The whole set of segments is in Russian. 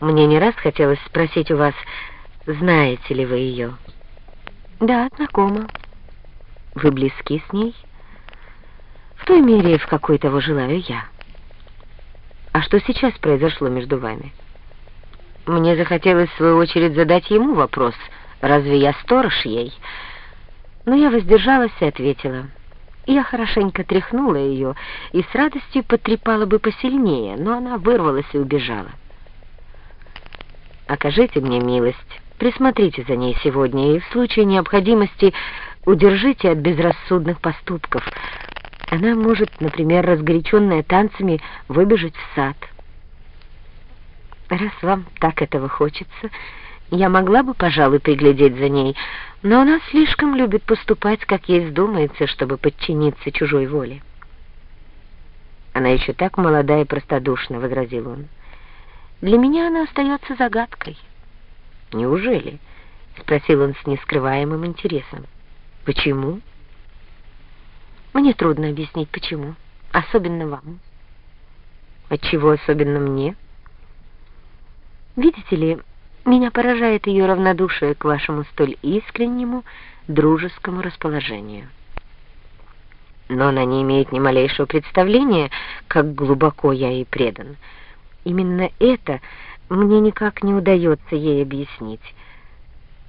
Мне не раз хотелось спросить у вас, знаете ли вы ее? Да, знакома. Вы близки с ней? В той мере, в какой того желаю я. А что сейчас произошло между вами? Мне захотелось, в свою очередь, задать ему вопрос, разве я сторож ей? Но я воздержалась и ответила. Я хорошенько тряхнула ее и с радостью потрепала бы посильнее, но она вырвалась и убежала. Окажите мне милость, присмотрите за ней сегодня и в случае необходимости удержите от безрассудных поступков. Она может, например, разгоряченная танцами, выбежать в сад. Раз вам так этого хочется, я могла бы, пожалуй, приглядеть за ней, но она слишком любит поступать, как ей вздумается, чтобы подчиниться чужой воле. Она еще так молода и простодушна, — возразил он. Для меня она остается загадкой. Неужели? — спросил он с нескрываемым интересом. Почему? Мне трудно объяснить, почему. Особенно вам. Отчего особенно мне? Видите ли, меня поражает ее равнодушие к вашему столь искреннему, дружескому расположению. Но она не имеет ни малейшего представления, как глубоко я ей предан. Именно это мне никак не удается ей объяснить.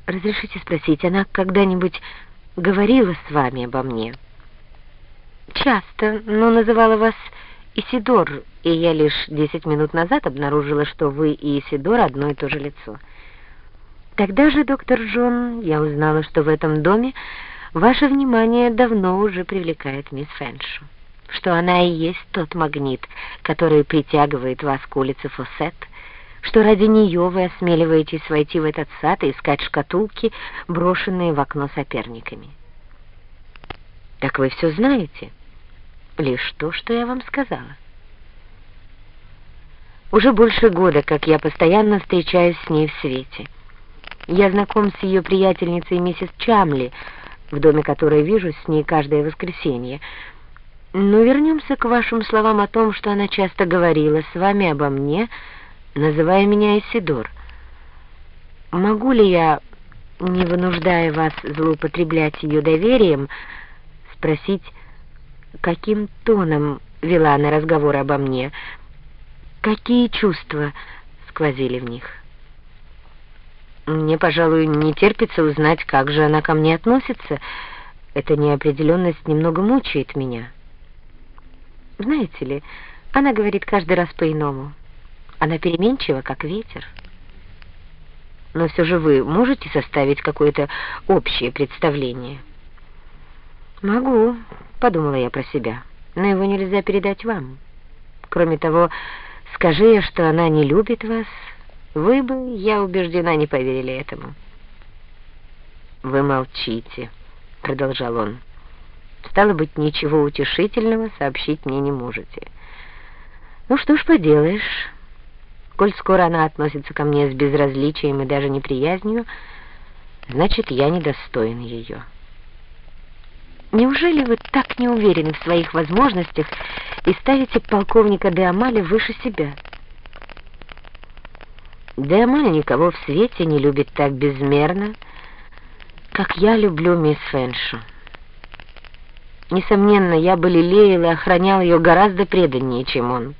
Разрешите спросить, она когда-нибудь говорила с вами обо мне? Часто, но называла вас Исидор, и я лишь десять минут назад обнаружила, что вы и Исидор одно и то же лицо. Тогда же, доктор Джон, я узнала, что в этом доме ваше внимание давно уже привлекает мисс Фэншу что она и есть тот магнит, который притягивает вас к улице Фосет, что ради нее вы осмеливаетесь войти в этот сад и искать шкатулки, брошенные в окно соперниками. Так вы все знаете? Лишь то, что я вам сказала. Уже больше года, как я постоянно встречаюсь с ней в свете. Я знаком с ее приятельницей миссис Чамли, в доме которой вижусь с ней каждое воскресенье, но вернемся к вашим словам о том, что она часто говорила с вами обо мне, называя меня Исидор. Могу ли я, не вынуждая вас злоупотреблять ее доверием, спросить, каким тоном вела она разговор обо мне, какие чувства сквозили в них? Мне, пожалуй, не терпится узнать, как же она ко мне относится. Эта неопределенность немного мучает меня». Знаете ли, она говорит каждый раз по-иному. Она переменчива, как ветер. Но все же вы можете составить какое-то общее представление? Могу, подумала я про себя, но его нельзя передать вам. Кроме того, скажи я, что она не любит вас, вы бы, я убеждена, не поверили этому. «Вы молчите», — продолжал он. Стало быть, ничего утешительного сообщить мне не можете. Ну что ж поделаешь. Коль скоро она относится ко мне с безразличием и даже неприязнью, значит, я недостоин ее. Неужели вы так не уверены в своих возможностях и ставите полковника де Амаля выше себя? Де Амаль никого в свете не любит так безмерно, как я люблю мисс Фэншу. Несомненно, я бы лелеял и охранял ее гораздо преданнее, чем он.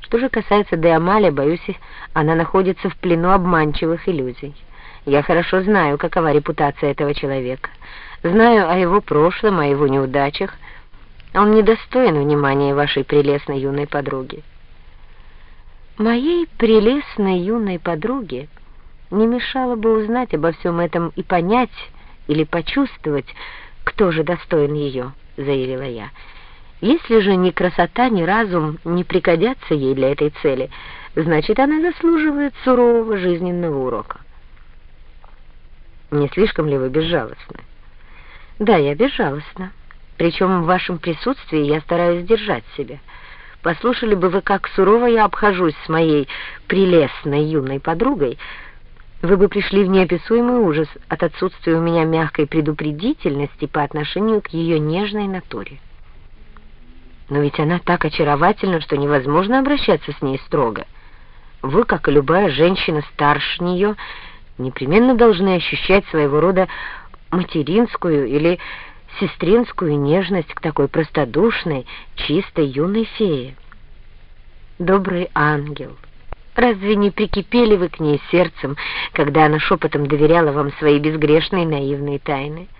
Что же касается де Амали, боюсь, она находится в плену обманчивых иллюзий. Я хорошо знаю, какова репутация этого человека. Знаю о его прошлом, о его неудачах. Он недостоин внимания вашей прелестной юной подруги. Моей прелестной юной подруге не мешало бы узнать обо всем этом и понять или почувствовать, кто же достоин ее. — заявила я. «Если же ни красота, ни разум не пригодятся ей для этой цели, значит, она заслуживает сурового жизненного урока». «Не слишком ли вы безжалостны?» «Да, я безжалостна. Причем в вашем присутствии я стараюсь держать себя. Послушали бы вы, как сурово я обхожусь с моей прелестной юной подругой, вы бы пришли в неописуемый ужас от отсутствия у меня мягкой предупредительности по отношению к ее нежной натуре. Но ведь она так очаровательна, что невозможно обращаться с ней строго. вы, как и любая женщина старше нее, непременно должны ощущать своего рода материнскую или сестринскую нежность к такой простодушной, чистой юной фее. Добрый ангел, разве не прикипели вы к ней сердцем, когда она шепотом доверяла вам свои безгрешные наивные тайны? —